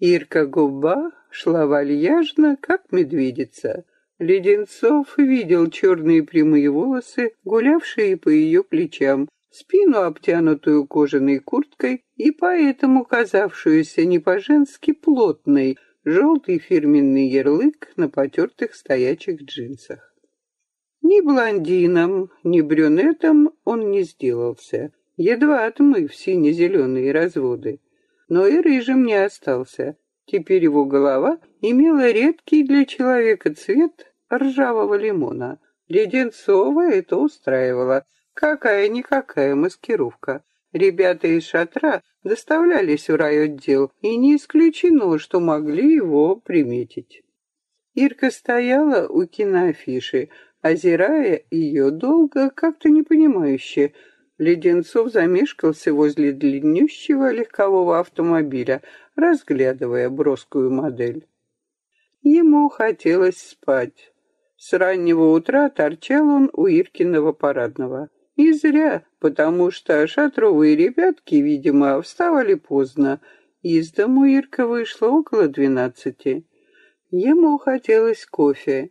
Ирка Губа шла вальяжно, как медведица. Леденцов видел черные прямые волосы, гулявшие по ее плечам, спину, обтянутую кожаной курткой и поэтому казавшуюся не по-женски плотной, желтый фирменный ярлык на потертых стоячих джинсах. Ни блондином, ни брюнетом он не сделался, едва отмыв сине-зеленые разводы. Но и рыжим не остался. Теперь его голова имела редкий для человека цвет ржавого лимона. Леденцова это устраивало. Какая-никакая маскировка. Ребята из шатра доставлялись в райотдел, и не исключено, что могли его приметить. Ирка стояла у киноафиши, озирая ее долго, как-то непонимающе. Леденцов замешкался возле длиннющего легкового автомобиля, разглядывая броскую модель. Ему хотелось спать. С раннего утра торчал он у Иркиного парадного. И зря, потому что шатровые ребятки, видимо, вставали поздно. Из дому Ирка вышла около двенадцати. Ему хотелось кофе.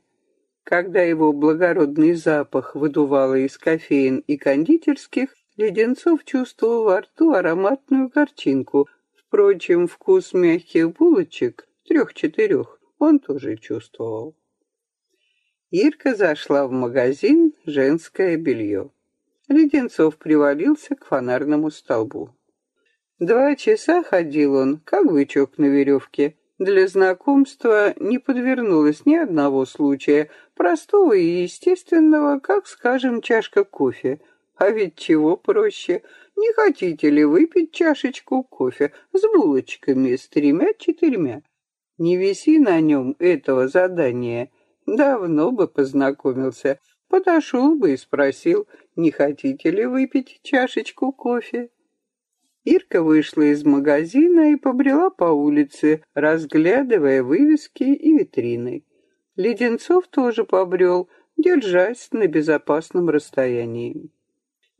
Когда его благородный запах выдувало из кофеин и кондитерских, Леденцов чувствовал во рту ароматную горчинку. Впрочем, вкус мягких булочек, трех-четырех, он тоже чувствовал. Ирка зашла в магазин «Женское белье». Леденцов привалился к фонарному столбу. Два часа ходил он, как бычок на веревке. Для знакомства не подвернулось ни одного случая, простого и естественного, как, скажем, чашка кофе. А ведь чего проще? Не хотите ли выпить чашечку кофе с булочками, с тремя-четырьмя? Не виси на нем этого задания. Давно бы познакомился, подошел бы и спросил, не хотите ли выпить чашечку кофе? Ирка вышла из магазина и побрела по улице, разглядывая вывески и витрины. Леденцов тоже побрел, держась на безопасном расстоянии.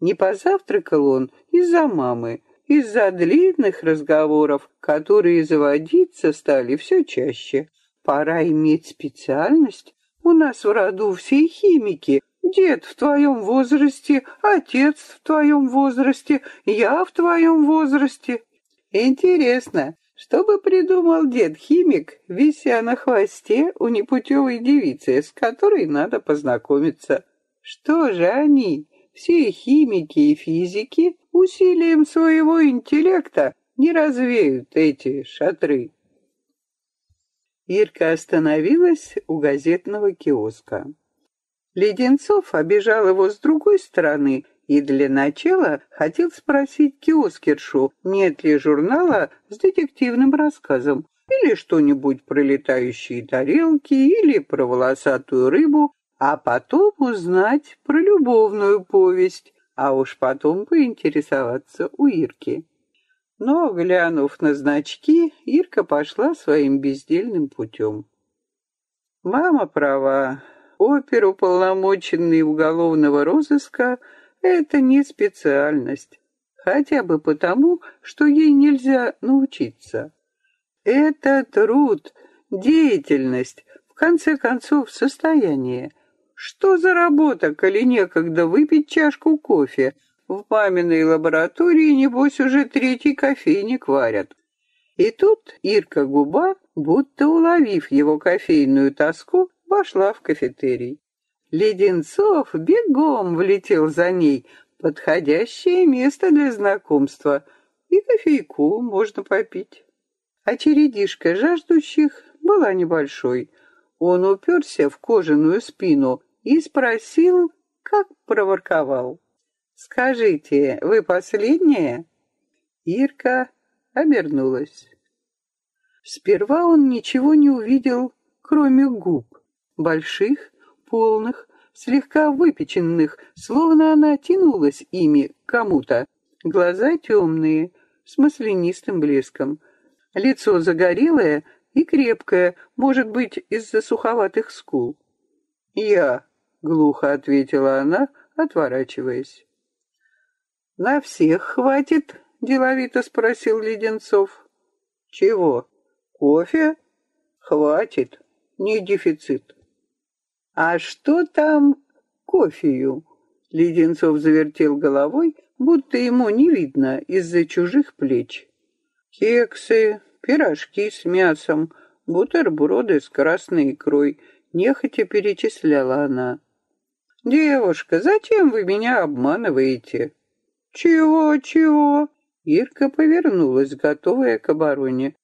Не позавтракал он из-за мамы, из-за длинных разговоров, которые заводиться стали все чаще. Пора иметь специальность. У нас в роду все химики, Дед в твоем возрасте, отец в твоем возрасте, я в твоем возрасте. Интересно, что бы придумал дед-химик, вися на хвосте у непутевой девицы, с которой надо познакомиться? Что же они, все химики и физики, усилием своего интеллекта не развеют эти шатры? Ирка остановилась у газетного киоска. Леденцов обижал его с другой стороны и для начала хотел спросить киоскершу, нет ли журнала с детективным рассказом, или что-нибудь про летающие тарелки, или про волосатую рыбу, а потом узнать про любовную повесть, а уж потом поинтересоваться у Ирки. Но, глянув на значки, Ирка пошла своим бездельным путем. Мама права, оперуполномоченный уголовного розыска — это не специальность, хотя бы потому, что ей нельзя научиться. Это труд, деятельность, в конце концов, состояние. Что за работа, коли некогда выпить чашку кофе? В маминой лаборатории, небось, уже третий кофейник варят. И тут Ирка Губа, будто уловив его кофейную тоску, вошла в кафетерий. Леденцов бегом влетел за ней, подходящее место для знакомства, и кофейку можно попить. Очередишка жаждущих была небольшой. Он уперся в кожаную спину и спросил, как проворковал. «Скажите, вы последняя?» Ирка обернулась. Сперва он ничего не увидел, кроме губ больших, полных, слегка выпеченных, словно она тянулась ими к кому-то. Глаза темные, с маслянистым блеском. Лицо загорелое и крепкое, может быть, из-за суховатых скул. «Я», — глухо ответила она, отворачиваясь. «На всех хватит?» — деловито спросил Леденцов. «Чего?» Кофе? Хватит, не дефицит. А что там кофею? Леденцов завертел головой, будто ему не видно из-за чужих плеч. Кексы, пирожки с мясом, бутерброды с красной икрой, нехотя перечисляла она. «Девушка, зачем вы меня обманываете?» «Чего, чего?» Ирка повернулась, готовая к обороне.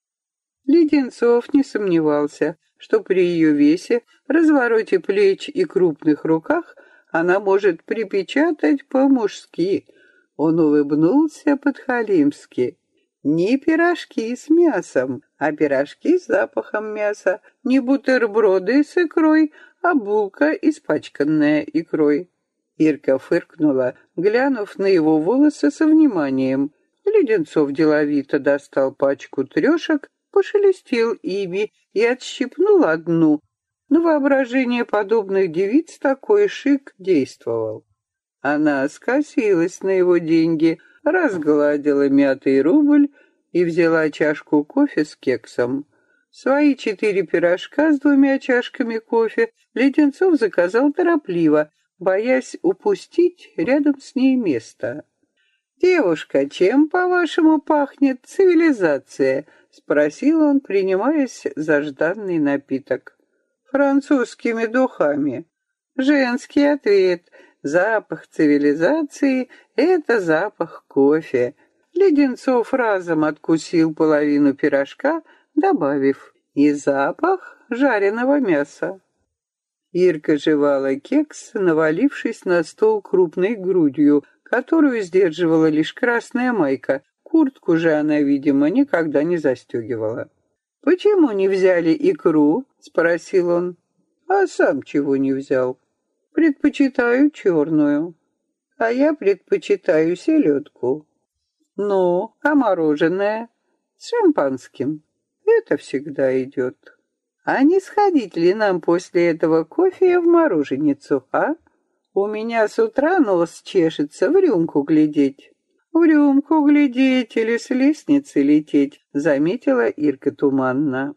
Леденцов не сомневался, что при ее весе, развороте плеч и крупных руках она может припечатать по-мужски. Он улыбнулся подхалимски. Не пирожки с мясом, а пирожки с запахом мяса, не бутерброды с икрой, а булка, испачканная икрой. Ирка фыркнула, глянув на его волосы со вниманием. Леденцов деловито достал пачку трешек, пошелестел ими и отщипнул одну. На воображение подобных девиц такой шик действовал. Она скосилась на его деньги, разгладила мятый рубль и взяла чашку кофе с кексом. Свои четыре пирожка с двумя чашками кофе Леденцов заказал торопливо, боясь упустить рядом с ней место. «Девушка, чем, по-вашему, пахнет цивилизация?» — спросил он, принимаясь за жданный напиток. «Французскими духами». Женский ответ — Запах цивилизации — это запах кофе. Леденцов разом откусил половину пирожка, добавив «и запах жареного мяса». Ирка жевала кекс, навалившись на стол крупной грудью, которую сдерживала лишь красная майка. Куртку же она, видимо, никогда не застегивала. «Почему не взяли икру?» — спросил он. «А сам чего не взял?» Предпочитаю черную. А я предпочитаю селедку. Ну, а мороженое? С шампанским. Это всегда идет. А не сходить ли нам после этого кофе в мороженицу, а? У меня с утра нос чешется в рюмку глядеть. В рюмку глядеть или с лестницы лететь, заметила Ирка туманно.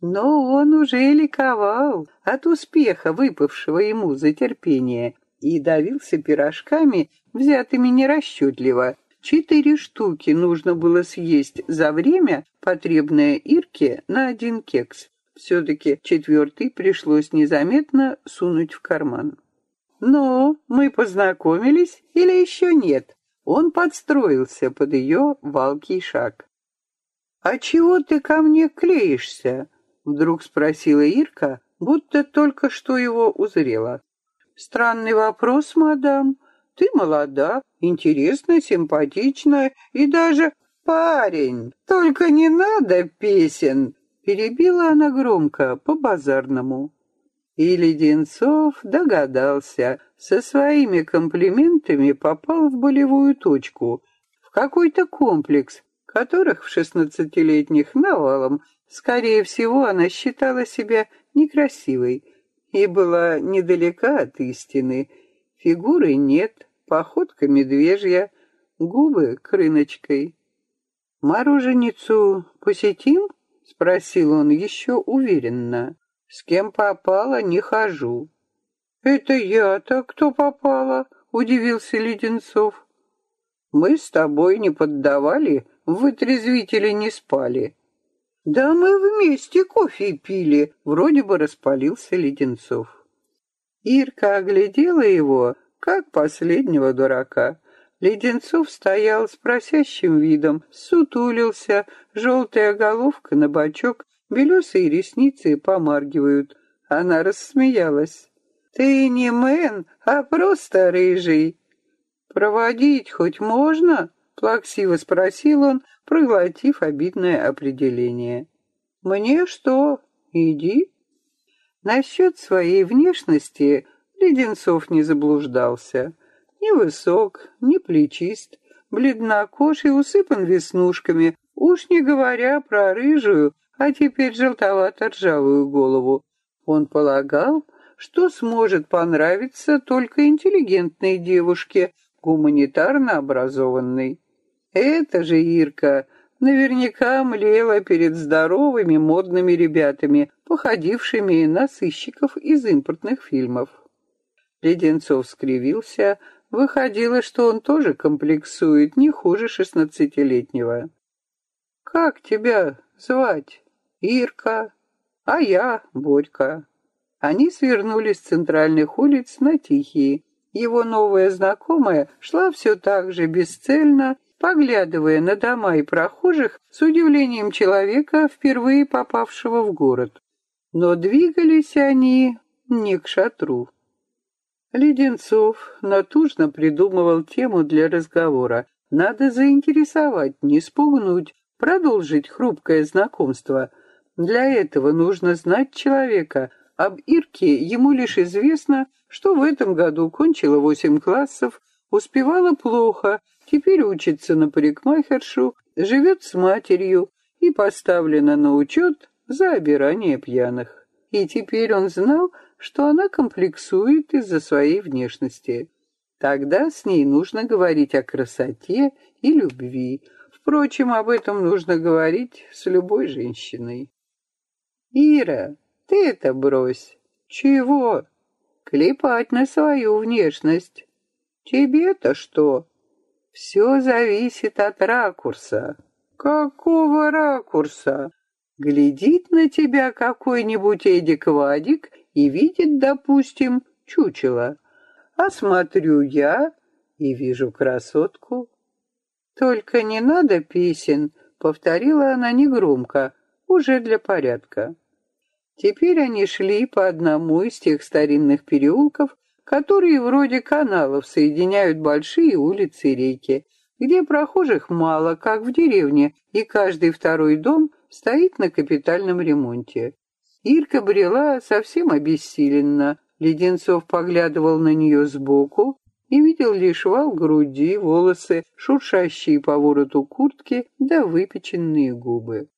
Но он уже ликовал от успеха, выпавшего ему за терпение, и давился пирожками, взятыми нерасчетливо. Четыре штуки нужно было съесть за время, потребное Ирке на один кекс. Все-таки четвертый пришлось незаметно сунуть в карман. «Ну, мы познакомились или еще нет?» Он подстроился под ее валкий шаг. «А чего ты ко мне клеишься?» Вдруг спросила Ирка, будто только что его узрела. Странный вопрос, мадам. Ты молода, интересная, симпатичная и даже парень. Только не надо песен. Перебила она громко, по-базарному. И Леденцов догадался, со своими комплиментами попал в болевую точку, в какой-то комплекс, которых в шестнадцатилетних навалом Скорее всего, она считала себя некрасивой и была недалека от истины. Фигуры нет, походка медвежья, губы крыночкой. «Мороженицу посетим?» — спросил он еще уверенно. «С кем попало, не хожу». «Это я-то кто попала?» — удивился Леденцов. «Мы с тобой не поддавали, в вытрезвителе не спали». «Да мы вместе кофе пили», — вроде бы распалился Леденцов. Ирка оглядела его, как последнего дурака. Леденцов стоял с просящим видом, сутулился, желтая головка на бочок, белесые ресницы помаргивают. Она рассмеялась. «Ты не мэн, а просто рыжий». «Проводить хоть можно?» — плаксиво спросил он, проглотив обидное определение. «Мне что? Иди». Насчет своей внешности Леденцов не заблуждался. Ни высок, ни плечист, бледнокож и усыпан веснушками, уж не говоря про рыжую, а теперь желтовато-ржавую голову. Он полагал, что сможет понравиться только интеллигентной девушке, гуманитарно образованной. Это же Ирка Наверняка млела перед здоровыми модными ребятами, походившими на сыщиков из импортных фильмов. Леденцов скривился, выходило, что он тоже комплексует, не хуже шестнадцатилетнего. «Как тебя звать? Ирка? А я Борька». Они свернули с центральных улиц на Тихие. Его новая знакомая шла все так же бесцельно поглядывая на дома и прохожих с удивлением человека, впервые попавшего в город. Но двигались они не к шатру. Леденцов натужно придумывал тему для разговора. Надо заинтересовать, не спугнуть, продолжить хрупкое знакомство. Для этого нужно знать человека. Об Ирке ему лишь известно, что в этом году кончила восемь классов, успевала плохо, Теперь учится на парикмахершу, живет с матерью и поставлена на учет за обирание пьяных. И теперь он знал, что она комплексует из-за своей внешности. Тогда с ней нужно говорить о красоте и любви. Впрочем, об этом нужно говорить с любой женщиной. «Ира, ты это брось!» «Чего?» «Клепать на свою внешность!» «Тебе-то что?» Все зависит от ракурса. Какого ракурса? Глядит на тебя какой-нибудь Эдик-Вадик и видит, допустим, чучело. А смотрю я и вижу красотку. Только не надо песен, повторила она негромко, уже для порядка. Теперь они шли по одному из тех старинных переулков, которые вроде каналов соединяют большие улицы и реки, где прохожих мало, как в деревне, и каждый второй дом стоит на капитальном ремонте. Ирка брела совсем обессиленно. Леденцов поглядывал на нее сбоку и видел лишь вал груди, волосы, шуршащие по вороту куртки, да выпеченные губы.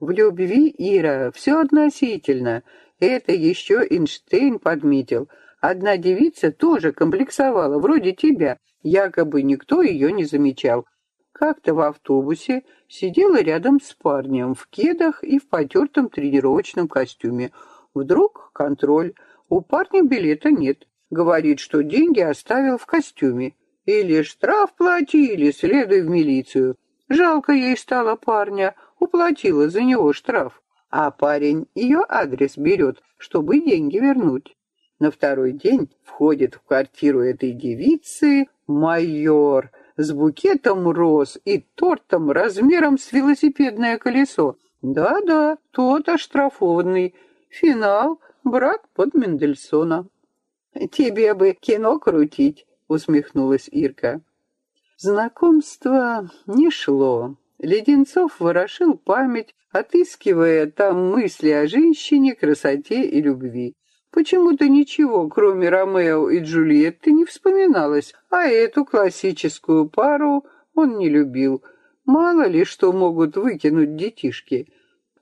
В любви, Ира, все относительно. Это еще Эйнштейн подметил — Одна девица тоже комплексовала, вроде тебя, якобы никто ее не замечал. Как-то в автобусе сидела рядом с парнем в кедах и в потертом тренировочном костюме. Вдруг контроль. У парня билета нет. Говорит, что деньги оставил в костюме. Или штраф плати, или следуй в милицию. Жалко ей стало парня, уплатила за него штраф. А парень ее адрес берет, чтобы деньги вернуть. На второй день входит в квартиру этой девицы майор с букетом роз и тортом размером с велосипедное колесо. Да-да, тот оштрафованный. Финал — брак под Мендельсона. «Тебе бы кино крутить», — усмехнулась Ирка. Знакомство не шло. Леденцов ворошил память, отыскивая там мысли о женщине, красоте и любви. Почему-то ничего, кроме Ромео и Джульетты, не вспоминалось, а эту классическую пару он не любил. Мало ли что могут выкинуть детишки.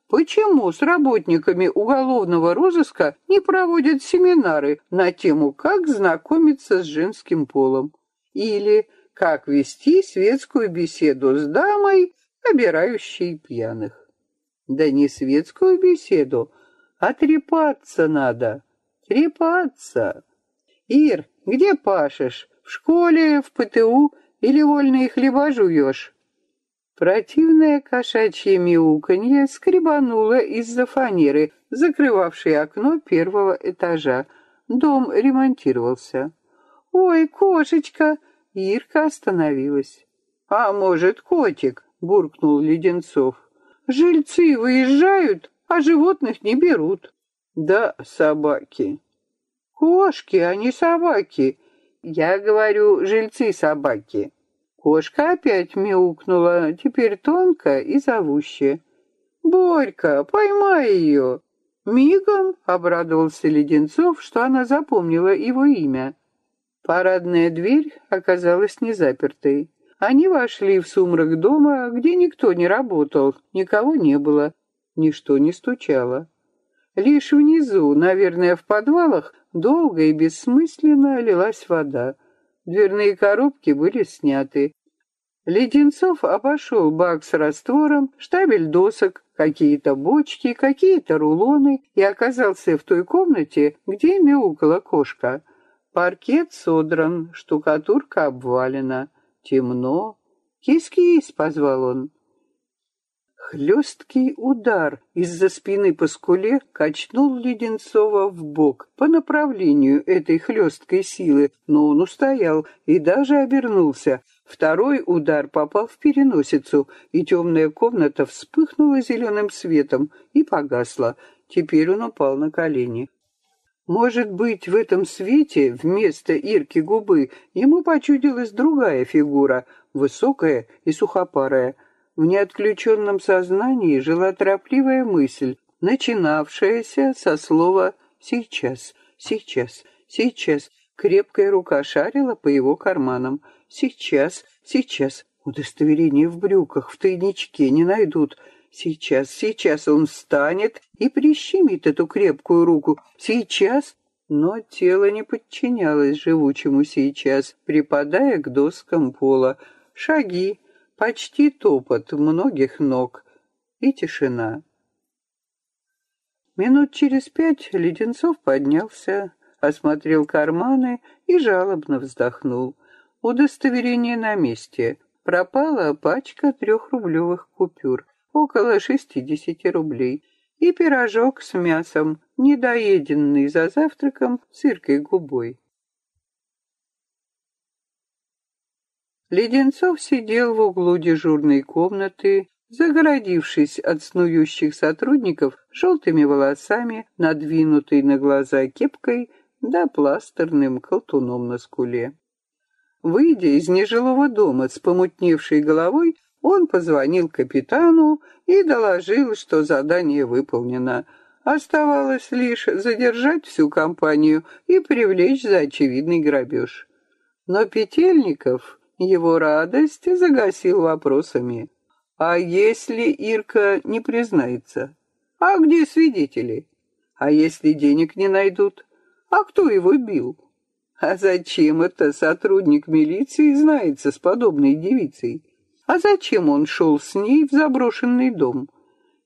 Почему с работниками уголовного розыска не проводят семинары на тему «Как знакомиться с женским полом?» или «Как вести светскую беседу с дамой, обирающей пьяных?» Да не светскую беседу, а трепаться надо. Трепаться. Ир, где пашешь? В школе, в ПТУ или вольные хлеба жуешь? Противное кошачье мяуканье скребануло из-за фанеры, закрывавшей окно первого этажа. Дом ремонтировался. «Ой, кошечка!» Ирка остановилась. «А может, котик?» — буркнул Леденцов. «Жильцы выезжают, а животных не берут». «Да, собаки». Кошки, а не собаки. Я говорю, жильцы собаки. Кошка опять мяукнула, теперь тонко и зовуще. «Борька, поймай ее!» Мигом обрадовался Леденцов, что она запомнила его имя. Парадная дверь оказалась не запертой. Они вошли в сумрак дома, где никто не работал, никого не было, ничто не стучало. Лишь внизу, наверное, в подвалах, долго и бессмысленно лилась вода. Дверные коробки были сняты. Леденцов обошел бак с раствором, штабель досок, какие-то бочки, какие-то рулоны и оказался в той комнате, где мяукала кошка. Паркет содран, штукатурка обвалена. Темно. «Кис-кис!» — позвал он. Хлесткий удар из-за спины по скуле качнул Леденцова в бок по направлению этой хлесткой силы, но он устоял и даже обернулся. Второй удар попал в переносицу, и темная комната вспыхнула зеленым светом и погасла. Теперь он упал на колени. Может быть, в этом свете вместо Ирки губы ему почудилась другая фигура, высокая и сухопарая. В неотключенном сознании жила торопливая мысль, начинавшаяся со слова «сейчас, сейчас, сейчас». Крепкая рука шарила по его карманам. «Сейчас, сейчас». Удостоверение в брюках, в тайничке не найдут. Сейчас, сейчас он встанет и прищемит эту крепкую руку. Сейчас. Но тело не подчинялось живучему сейчас, припадая к доскам пола. Шаги, почти топот многих ног и тишина. Минут через пять Леденцов поднялся, осмотрел карманы и жалобно вздохнул. Удостоверение на месте. Пропала пачка трехрублевых купюр, около шестидесяти рублей, и пирожок с мясом, недоеденный за завтраком сыркой губой. Леденцов сидел в углу дежурной комнаты, загородившись от снующих сотрудников желтыми волосами, надвинутой на глаза кепкой да пластерным колтуном на скуле. Выйдя из нежилого дома с помутневшей головой, он позвонил капитану и доложил, что задание выполнено. Оставалось лишь задержать всю компанию и привлечь за очевидный грабеж. Но Петельников его радость загасил вопросами. А если Ирка не признается? А где свидетели? А если денег не найдут? А кто его бил? А зачем это сотрудник милиции знается с подобной девицей? А зачем он шел с ней в заброшенный дом?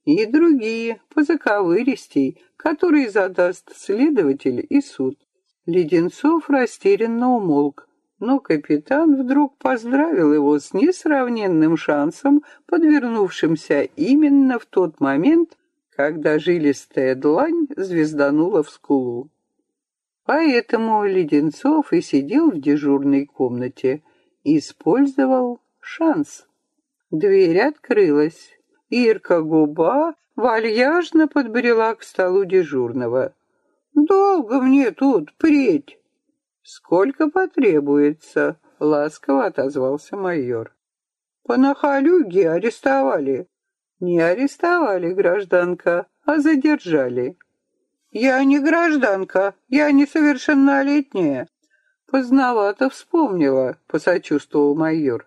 И другие, по заковыристей, которые задаст следователь и суд. Леденцов растерянно умолк, но капитан вдруг поздравил его с несравненным шансом, подвернувшимся именно в тот момент, когда жилистая длань звезданула в скулу. Поэтому Леденцов и сидел в дежурной комнате, использовал шанс. Дверь открылась. Ирка Губа вальяжно подбрела к столу дежурного. «Долго мне тут преть?» «Сколько потребуется?» — ласково отозвался майор. «По нахалюге арестовали». «Не арестовали, гражданка, а задержали». «Я не гражданка, я несовершеннолетняя». «Поздновато вспомнила», — посочувствовал майор.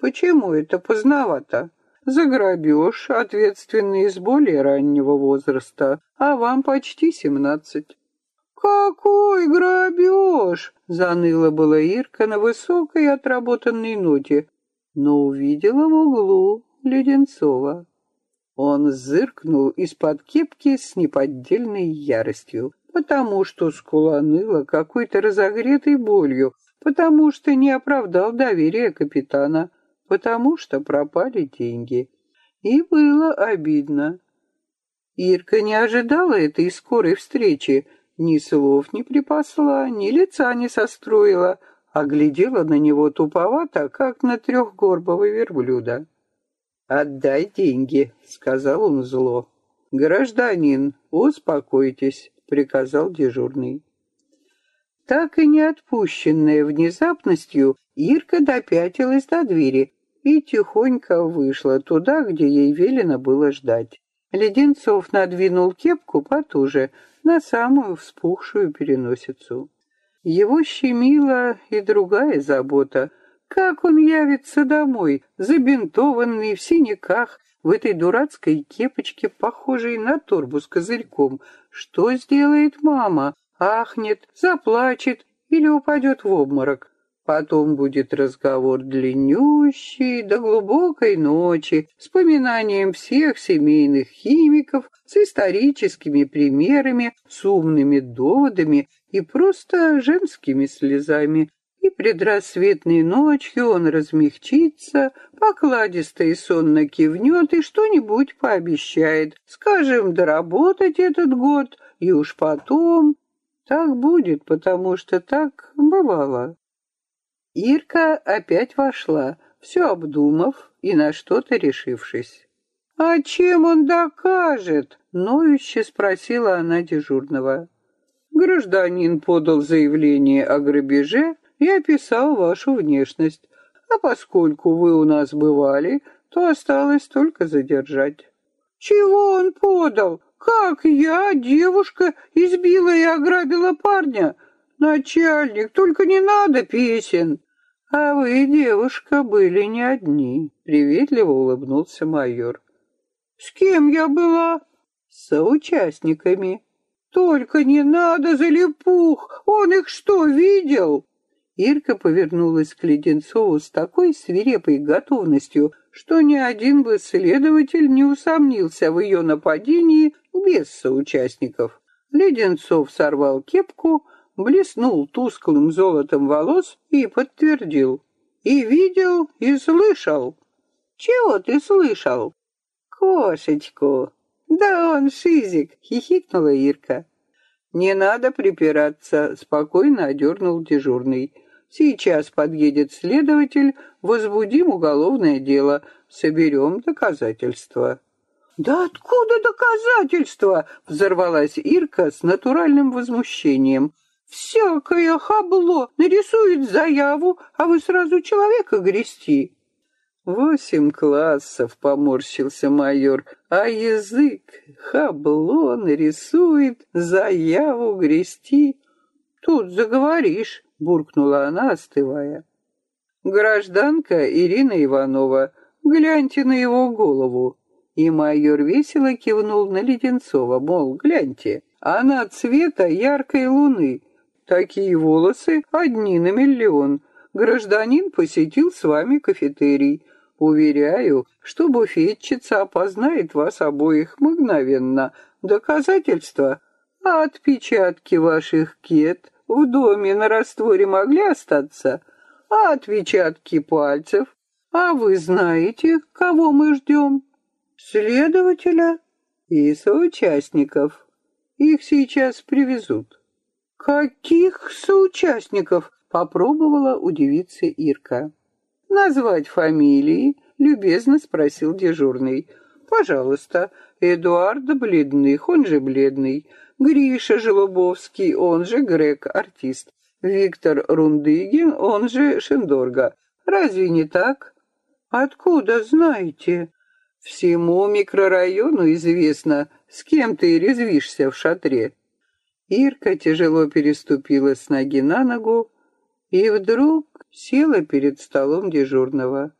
«Почему это поздновато?» «За грабеж, ответственный с более раннего возраста, а вам почти семнадцать». «Какой грабеж!» — заныла была Ирка на высокой отработанной ноте, но увидела в углу Леденцова. Он зыркнул из-под кепки с неподдельной яростью, потому что скула ныла какой-то разогретой болью, потому что не оправдал доверия капитана, потому что пропали деньги. И было обидно. Ирка не ожидала этой скорой встречи, ни слов не припасла, ни лица не состроила, а глядела на него туповато, как на трехгорбого верблюда. «Отдай деньги», — сказал он зло. «Гражданин, успокойтесь», — приказал дежурный. Так и не отпущенная внезапностью, Ирка допятилась до двери и тихонько вышла туда, где ей велено было ждать. Леденцов надвинул кепку потуже, на самую вспухшую переносицу. Его щемила и другая забота. Как он явится домой, забинтованный в синяках, в этой дурацкой кепочке, похожей на торбу с козырьком? Что сделает мама? Ахнет, заплачет или упадет в обморок? Потом будет разговор длиннющий, до глубокой ночи, с поминанием всех семейных химиков, с историческими примерами, с умными доводами и просто женскими слезами. И предрассветной ночью он размягчится, покладисто и сонно кивнет и что-нибудь пообещает. Скажем, доработать этот год, и уж потом... Так будет, потому что так бывало. Ирка опять вошла, все обдумав и на что-то решившись. «А чем он докажет?» — ноюще спросила она дежурного. «Гражданин подал заявление о грабеже и описал вашу внешность, а поскольку вы у нас бывали, то осталось только задержать». «Чего он подал? Как я, девушка, избила и ограбила парня? «Начальник, только не надо песен!» «А вы, девушка, были не одни», — приветливо улыбнулся майор. «С кем я была?» «С соучастниками». «Только не надо, залипух! Он их что, видел?» Ирка повернулась к Леденцову с такой свирепой готовностью, что ни один бы следователь не усомнился в ее нападении без соучастников. Леденцов сорвал кепку, блеснул тусклым золотом волос и подтвердил. И видел, и слышал. Чего ты слышал? Кошечку. Да он шизик, хихикнула Ирка. Не надо припираться, спокойно одернул дежурный. Сейчас подъедет следователь, возбудим уголовное дело, соберем доказательства. «Да откуда доказательства?» — взорвалась Ирка с натуральным возмущением. Всякое хабло нарисует заяву, а вы сразу человека грести. Восемь классов, поморщился майор, а язык хабло нарисует, заяву грести. Тут заговоришь, буркнула она, остывая. Гражданка Ирина Иванова, гляньте на его голову. И майор весело кивнул на Леденцова, мол, гляньте, она цвета яркой луны, Такие волосы одни на миллион. Гражданин посетил с вами кафетерий. Уверяю, что буфетчица опознает вас обоих мгновенно. Доказательства? Отпечатки ваших кет в доме на растворе могли остаться? А отпечатки пальцев? А вы знаете, кого мы ждем? Следователя и соучастников. Их сейчас привезут. «Каких соучастников?» — попробовала удивиться Ирка. «Назвать фамилии?» — любезно спросил дежурный. «Пожалуйста, Эдуард Бледных, он же Бледный, Гриша Желобовский, он же Грек, артист, Виктор Рундыгин, он же Шендорга. Разве не так?» «Откуда знаете?» «Всему микрорайону известно, с кем ты резвишься в шатре». Ирка тяжело переступила с ноги на ногу и вдруг села перед столом дежурного.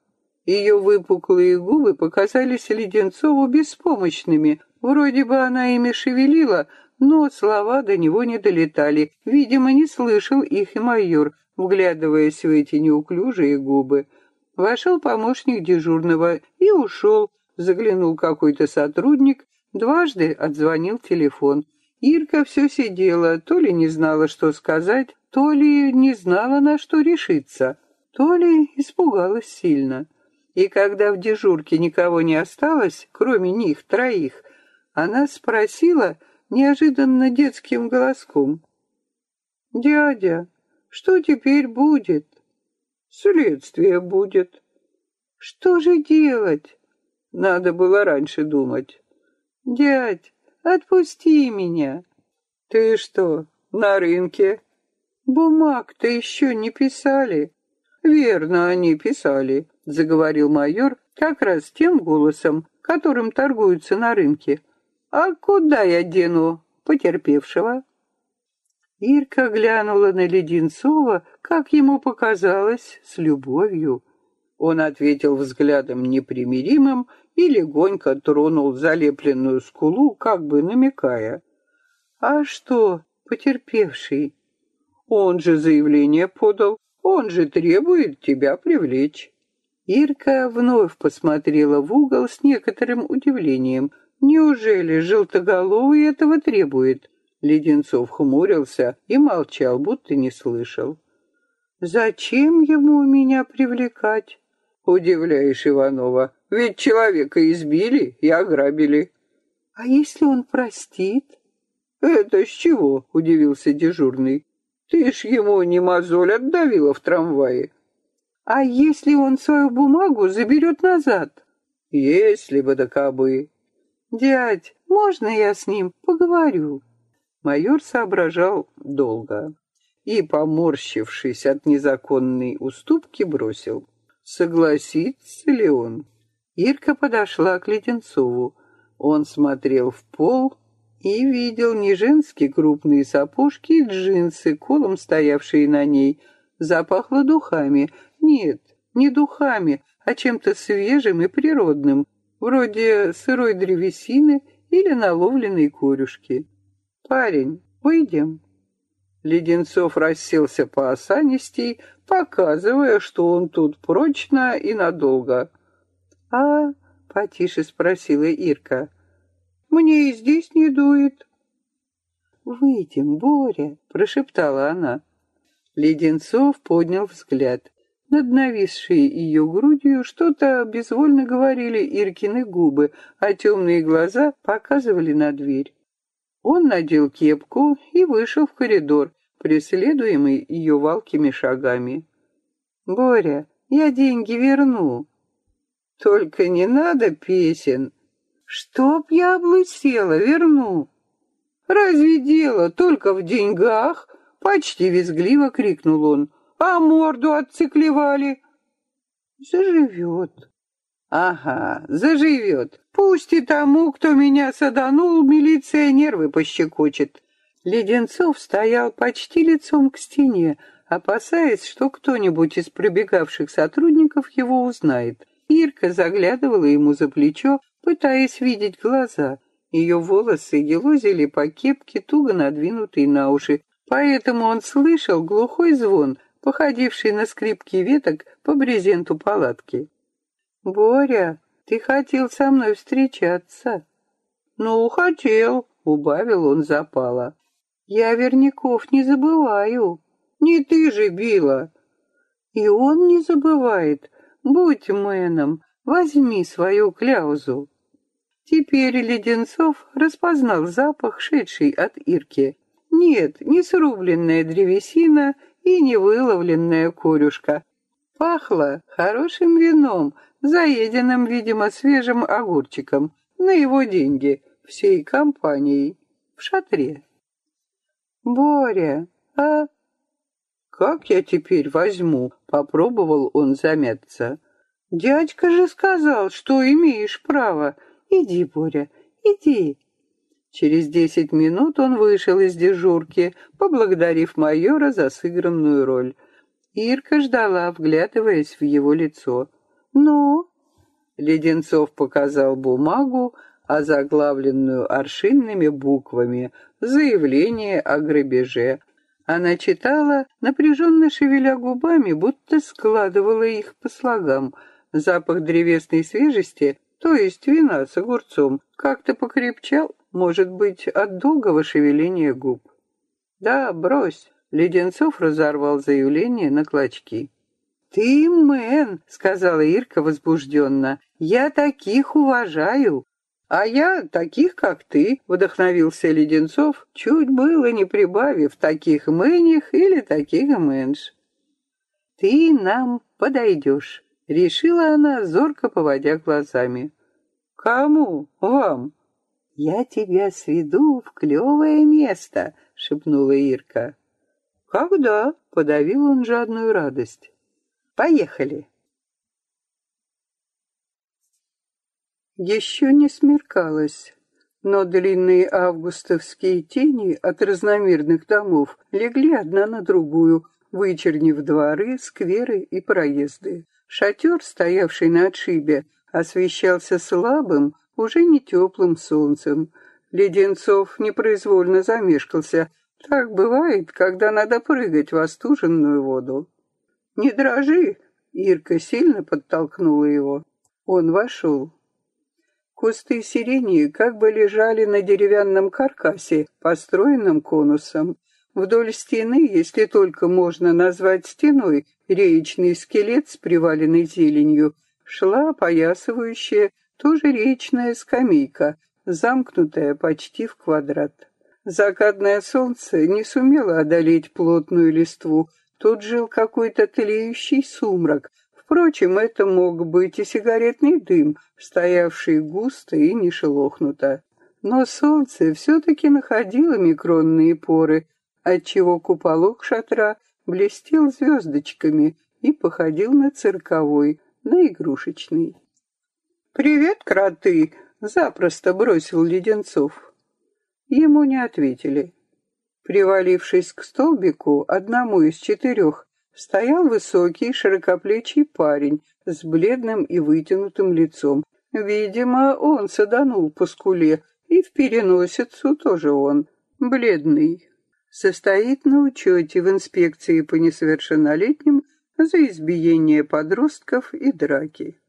Ее выпуклые губы показались Леденцову беспомощными. Вроде бы она ими шевелила, но слова до него не долетали. Видимо, не слышал их и майор, вглядываясь в эти неуклюжие губы. Вошел помощник дежурного и ушел. Заглянул какой-то сотрудник, дважды отзвонил телефон. Ирка все сидела, то ли не знала, что сказать, то ли не знала, на что решиться, то ли испугалась сильно. И когда в дежурке никого не осталось, кроме них троих, она спросила неожиданно детским голоском. «Дядя, что теперь будет?» «Следствие будет». «Что же делать?» Надо было раньше думать. «Дядь, Отпусти меня. Ты что, на рынке? Бумаг-то еще не писали. Верно, они писали, заговорил майор как раз тем голосом, которым торгуются на рынке. А куда я дену потерпевшего? Ирка глянула на Леденцова, как ему показалось, с любовью. Он ответил взглядом непримиримым и легонько тронул залепленную скулу, как бы намекая. «А что, потерпевший?» «Он же заявление подал. Он же требует тебя привлечь. Ирка вновь посмотрела в угол с некоторым удивлением. Неужели желтоголовый этого требует? Леденцов хмурился и молчал, будто не слышал. «Зачем ему меня привлекать?» «Удивляешь, Иванова, ведь человека избили и ограбили». «А если он простит?» «Это с чего?» — удивился дежурный. «Ты ж ему не мозоль отдавила в трамвае». «А если он свою бумагу заберет назад?» «Если бы да кабы». «Дядь, можно я с ним поговорю?» Майор соображал долго и, поморщившись от незаконной уступки, бросил. Согласится ли он? Ирка подошла к Леденцову. Он смотрел в пол и видел не женские крупные сапожки и джинсы, колом стоявшие на ней. Запахло духами. Нет, не духами, а чем-то свежим и природным, вроде сырой древесины или наловленной корюшки. «Парень, выйдем». Леденцов расселся по осанистей, показывая, что он тут прочно и надолго. «А?» — потише спросила Ирка. «Мне и здесь не дует». «Выйдем, Боря», — прошептала она. Леденцов поднял взгляд. Над нависшей ее грудью что-то безвольно говорили Иркины губы, а темные глаза показывали на дверь. Он надел кепку и вышел в коридор, преследуемый ее валкими шагами. «Боря, я деньги верну». «Только не надо песен». «Чтоб я облысела, верну». «Разве дело только в деньгах?» — почти визгливо крикнул он. «А морду отциклевали». «Заживет». Ага, заживет. Пусть и тому, кто меня саданул, милиция нервы пощекочет. Леденцов стоял почти лицом к стене, опасаясь, что кто-нибудь из пробегавших сотрудников его узнает. Ирка заглядывала ему за плечо, пытаясь видеть глаза. Ее волосы елозили по кепке, туго надвинутой на уши, поэтому он слышал глухой звон, походивший на скрипки веток по брезенту палатки. «Боря, ты хотел со мной встречаться?» «Ну, хотел», — убавил он запала. «Я верняков не забываю». «Не ты же била». «И он не забывает. Будь мэном, возьми свою кляузу». Теперь Леденцов распознал запах, шедший от Ирки. Нет, не срубленная древесина и не выловленная корюшка. Пахло хорошим вином, заеденным, видимо, свежим огурчиком, на его деньги, всей компанией, в шатре. «Боря, а...» «Как я теперь возьму?» — попробовал он замяться. «Дядька же сказал, что имеешь право. Иди, Боря, иди». Через десять минут он вышел из дежурки, поблагодарив майора за сыгранную роль. Ирка ждала, вглядываясь в его лицо. «Ну?» Леденцов показал бумагу, озаглавленную аршинными буквами «Заявление о грабеже». Она читала, напряженно шевеля губами, будто складывала их по слогам. Запах древесной свежести, то есть вина с огурцом, как-то покрепчал, может быть, от долгого шевеления губ. «Да, брось», — Леденцов разорвал заявление на клочки. «Ты мэн», — сказала Ирка возбужденно. «Я таких уважаю». «А я таких, как ты», — вдохновился Леденцов, чуть было не прибавив таких мэнях или таких мэнш. «Ты нам подойдешь», — решила она, зорко поводя глазами. «Кому? Вам?» «Я тебя сведу в клевое место», — шепнула Ирка. «Когда?» — подавил он жадную радость. Поехали!» Еще не смеркалось, но длинные августовские тени от разномерных домов легли одна на другую, вычернив дворы, скверы и проезды. Шатер, стоявший на отшибе, освещался слабым, уже не теплым солнцем. Леденцов непроизвольно замешкался. Так бывает, когда надо прыгать в остуженную воду. Не дрожи!» Ирка сильно подтолкнула его. Он вошел. Кусты сирени как бы лежали на деревянном каркасе, построенном конусом. Вдоль стены, если только можно назвать стеной, реечный скелет с приваленной зеленью, шла опоясывающая, тоже речная скамейка, замкнутая почти в квадрат. Закатное солнце не сумело одолеть плотную листву, тут жил какой-то тлеющий сумрак. Впрочем, это мог быть и сигаретный дым, стоявший густо и не шелохнуто. Но солнце все-таки находило микронные поры, отчего куполок шатра блестел звездочками и походил на цирковой, на игрушечный. «Привет, кроты!» — запросто бросил Леденцов. Ему не ответили. Привалившись к столбику, одному из четырех, стоял высокий, широкоплечий парень с бледным и вытянутым лицом. Видимо, он саданул по скуле, и в переносицу тоже он, бледный. Состоит на учете в инспекции по несовершеннолетним за избиение подростков и драки.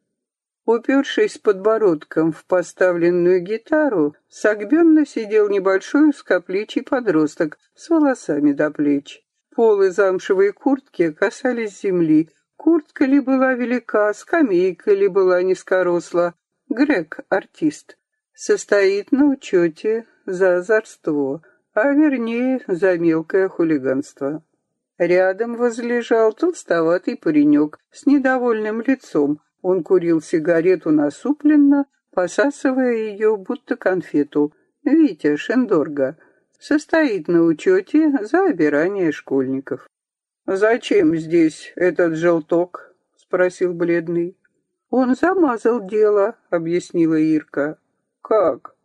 Упершись подбородком в поставленную гитару, согбенно сидел небольшой узкоплечий подросток с волосами до плеч. Полы замшевой куртки касались земли. Куртка ли была велика, скамейка ли была низкоросла. Грег, артист, состоит на учете за озорство, а вернее за мелкое хулиганство. Рядом возлежал толстоватый паренек с недовольным лицом. Он курил сигарету насупленно, посасывая ее, будто конфету. Витя Шендорга состоит на учете за обирание школьников. «Зачем здесь этот желток?» — спросил бледный. «Он замазал дело», — объяснила Ирка. «Как?»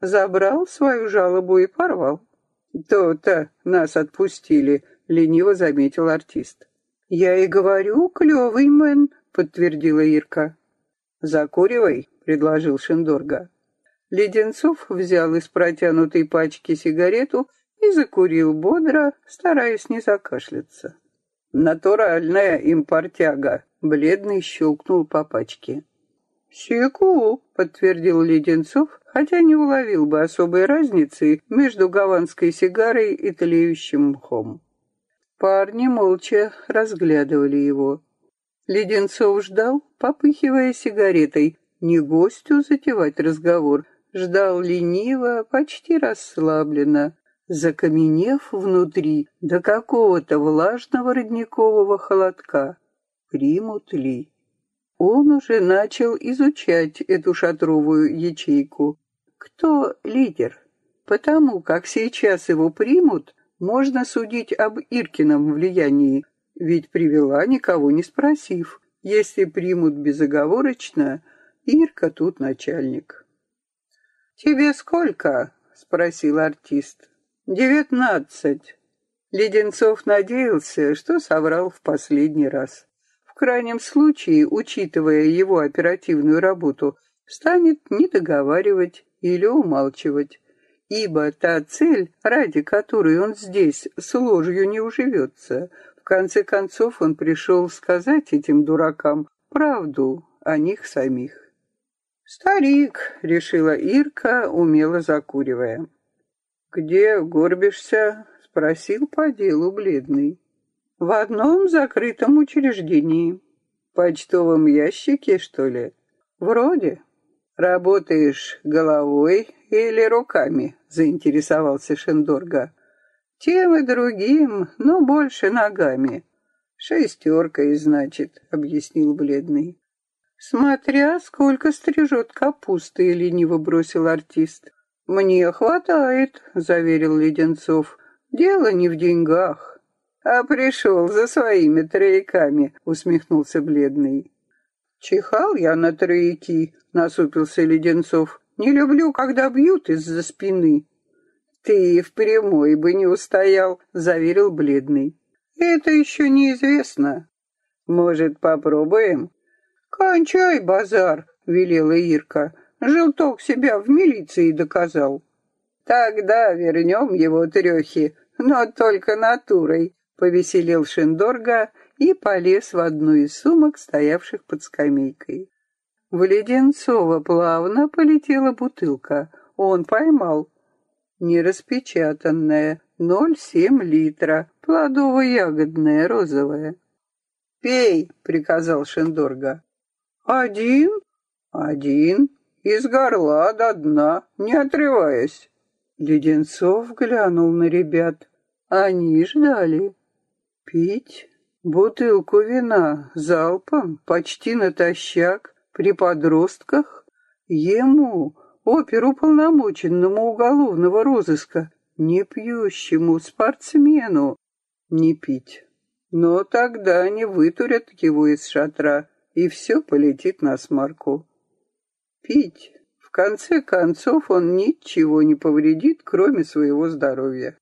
«Забрал свою жалобу и порвал». «То-то нас отпустили», — лениво заметил артист. «Я и говорю, клевый мэн», — подтвердила Ирка. «Закуривай», — предложил Шендорга. Леденцов взял из протянутой пачки сигарету и закурил бодро, стараясь не закашляться. «Натуральная импортяга», — бледный щелкнул по пачке. «Секу», — подтвердил Леденцов, хотя не уловил бы особой разницы между гаванской сигарой и тлеющим мхом. Парни молча разглядывали его. Леденцов ждал, попыхивая сигаретой, не гостю затевать разговор, ждал лениво, почти расслабленно, закаменев внутри до какого-то влажного родникового холодка. Примут ли? Он уже начал изучать эту шатровую ячейку. Кто лидер? Потому как сейчас его примут, можно судить об Иркином влиянии, ведь привела никого не спросив. Если примут безоговорочно, Ирка тут начальник. «Тебе сколько?» — спросил артист. «Девятнадцать». Леденцов надеялся, что соврал в последний раз. В крайнем случае, учитывая его оперативную работу, станет недоговаривать или умалчивать ибо та цель, ради которой он здесь с ложью не уживется, в конце концов он пришел сказать этим дуракам правду о них самих. «Старик», — решила Ирка, умело закуривая. «Где горбишься?» — спросил по делу бледный. «В одном закрытом учреждении. Почтовом ящике, что ли?» «Вроде. Работаешь головой или руками?» — заинтересовался Шендорга. «Тем и другим, но больше ногами». «Шестеркой, значит», — объяснил бледный. «Смотря сколько стрижет капусты», — лениво бросил артист. «Мне хватает», — заверил Леденцов. «Дело не в деньгах». «А пришел за своими трояками», — усмехнулся бледный. «Чихал я на трояки», — насупился Леденцов. Не люблю, когда бьют из-за спины. Ты в прямой бы не устоял, заверил бледный. Это еще неизвестно. Может, попробуем? Кончай базар, велела Ирка. Желток себя в милиции доказал. Тогда вернем его трехи, но только натурой, повеселил Шендорга и полез в одну из сумок, стоявших под скамейкой. В Леденцова плавно полетела бутылка. Он поймал. Нераспечатанная, 0,7 литра, плодово-ягодная, розовая. «Пей!» — приказал Шендорга. «Один?» «Один. Из горла до дна, не отрываясь». Леденцов глянул на ребят. Они ждали. Пить бутылку вина залпом, почти натощак, при подростках, ему, оперуполномоченному уголовного розыска, не пьющему спортсмену, не пить. Но тогда они вытурят его из шатра, и все полетит на смарку. Пить. В конце концов он ничего не повредит, кроме своего здоровья.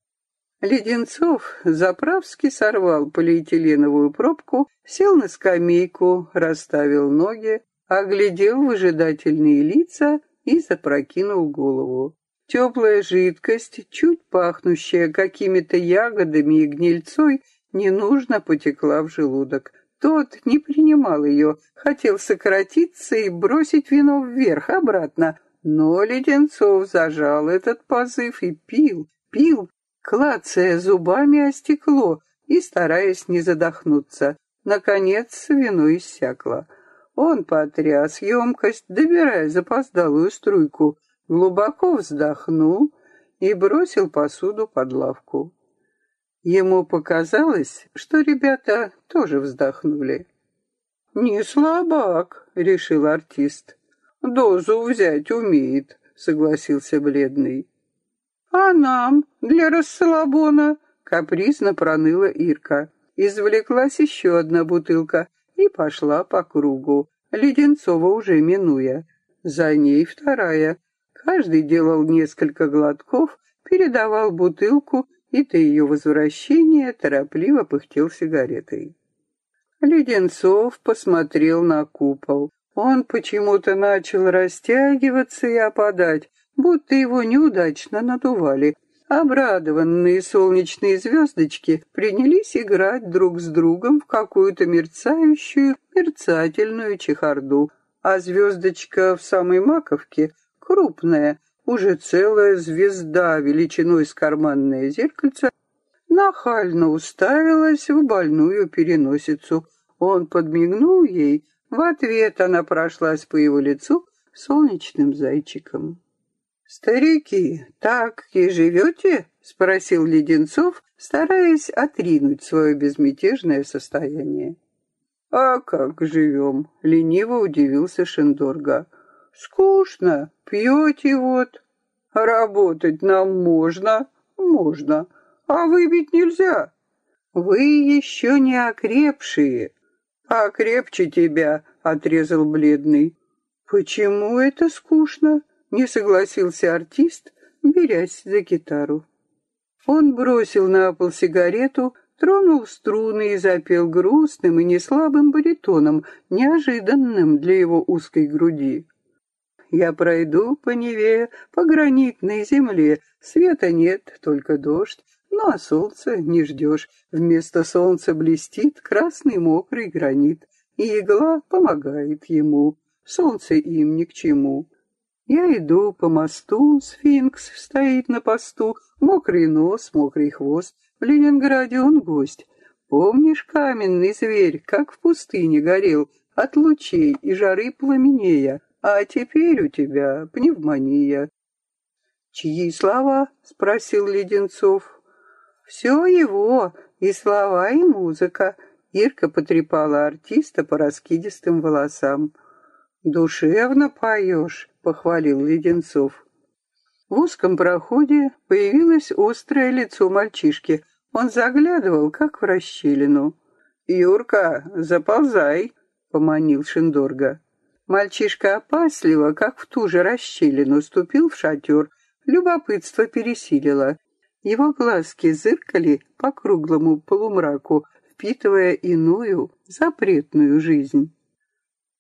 Леденцов заправски сорвал полиэтиленовую пробку, сел на скамейку, расставил ноги, оглядел выжидательные лица и запрокинул голову. Теплая жидкость, чуть пахнущая какими-то ягодами и гнильцой, ненужно потекла в желудок. Тот не принимал ее, хотел сократиться и бросить вино вверх, обратно. Но Леденцов зажал этот позыв и пил, пил, клацая зубами о стекло и стараясь не задохнуться. Наконец вино иссякло. Он потряс емкость, добирая запоздалую струйку, глубоко вздохнул и бросил посуду под лавку. Ему показалось, что ребята тоже вздохнули. «Не слабак», — решил артист. «Дозу взять умеет», — согласился бледный. «А нам, для расслабона», — капризно проныла Ирка. Извлеклась еще одна бутылка и пошла по кругу, Леденцова уже минуя. За ней вторая. Каждый делал несколько глотков, передавал бутылку и до ее возвращения торопливо пыхтел сигаретой. Леденцов посмотрел на купол. Он почему-то начал растягиваться и опадать, будто его неудачно надували. Обрадованные солнечные звездочки принялись играть друг с другом в какую-то мерцающую, мерцательную чехарду, а звездочка в самой маковке, крупная, уже целая звезда величиной с карманное зеркальце, нахально уставилась в больную переносицу. Он подмигнул ей, в ответ она прошлась по его лицу солнечным зайчиком. «Старики, так и живете?» — спросил Леденцов, стараясь отринуть свое безмятежное состояние. «А как живем?» — лениво удивился Шендорга. Скучно, пьете вот. Работать нам можно, можно, а выпить нельзя. Вы еще не окрепшие. А крепче тебя, отрезал бледный. Почему это скучно? Не согласился артист, берясь за гитару. Он бросил на пол сигарету, тронул струны и запел грустным и неслабым баритоном, неожиданным для его узкой груди. Я пройду по Неве, по гранитной земле. Света нет, только дождь. Ну, а солнца не ждешь. Вместо солнца блестит красный мокрый гранит. И игла помогает ему. Солнце им ни к чему. Я иду по мосту, сфинкс стоит на посту, мокрый нос, мокрый хвост. В Ленинграде он гость. Помнишь каменный зверь, как в пустыне горел, от лучей и жары пламенея? А теперь у тебя пневмония. Чьи слова? спросил Леденцов. Все его, и слова, и музыка. Ирка потрепала артиста по раскидистым волосам. «Душевно поешь», — похвалил Леденцов. В узком проходе появилось острое лицо мальчишки. Он заглядывал, как в расщелину. «Юрка, заползай», — поманил Шиндорга. Мальчишка опасливо, как в ту же расщелину, ступил в шатер. Любопытство пересилило. Его глазки зыркали по круглому полумраку, впитывая иную, запретную жизнь.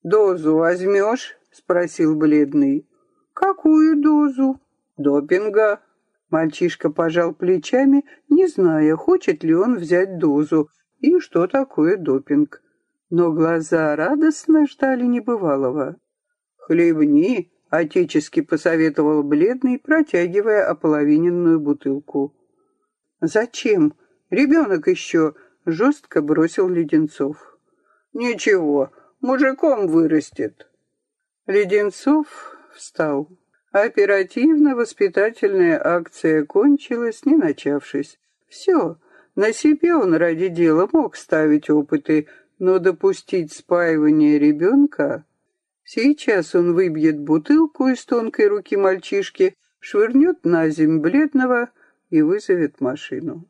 «Дозу возьмешь?» — спросил бледный. «Какую дозу?» «Допинга». Мальчишка пожал плечами, не зная, хочет ли он взять дозу, и что такое допинг. Но глаза радостно ждали небывалого. «Хлебни», — отечески посоветовал бледный, протягивая ополовиненную бутылку. «Зачем? Ребенок еще!» — жестко бросил Леденцов. «Ничего, мужиком вырастет». Леденцов встал. Оперативно-воспитательная акция кончилась, не начавшись. Все, на себе он ради дела мог ставить опыты, но допустить спаивание ребенка... Сейчас он выбьет бутылку из тонкой руки мальчишки, швырнет на земь бледного и вызовет машину.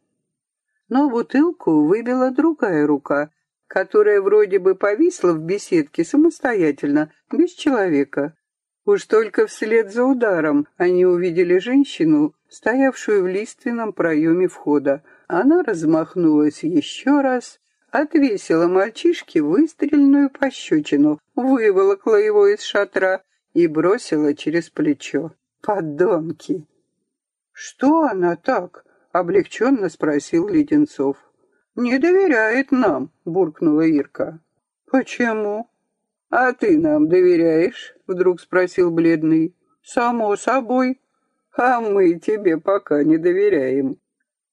Но бутылку выбила другая рука, которая вроде бы повисла в беседке самостоятельно, без человека. Уж только вслед за ударом они увидели женщину, стоявшую в лиственном проеме входа. Она размахнулась еще раз отвесила мальчишке выстрельную пощечину, выволокла его из шатра и бросила через плечо. Подонки! Что она так? Облегченно спросил Леденцов. Не доверяет нам, буркнула Ирка. Почему? А ты нам доверяешь? Вдруг спросил бледный. Само собой. А мы тебе пока не доверяем.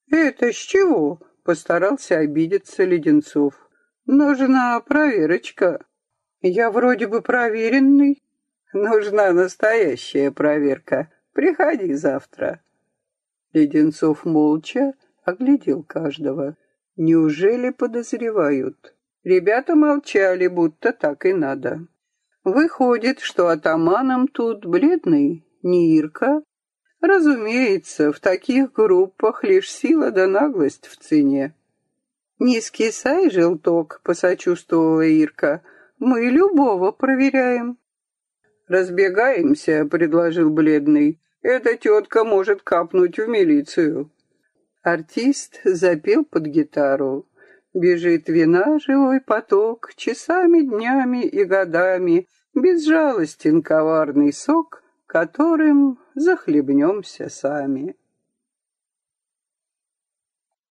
Это с чего? Постарался обидеться Леденцов. Нужна проверочка. Я вроде бы проверенный. Нужна настоящая проверка. Приходи завтра. Леденцов молча оглядел каждого. Неужели подозревают? Ребята молчали, будто так и надо. Выходит, что атаманом тут бледный не Ирка, Разумеется, в таких группах лишь сила да наглость в цене. «Не скисай, желток», — посочувствовала Ирка. «Мы любого проверяем». «Разбегаемся», — предложил бледный. «Эта тетка может капнуть в милицию». Артист запел под гитару. Бежит вина живой поток, часами, днями и годами, Безжалостен коварный сок, которым захлебнемся сами.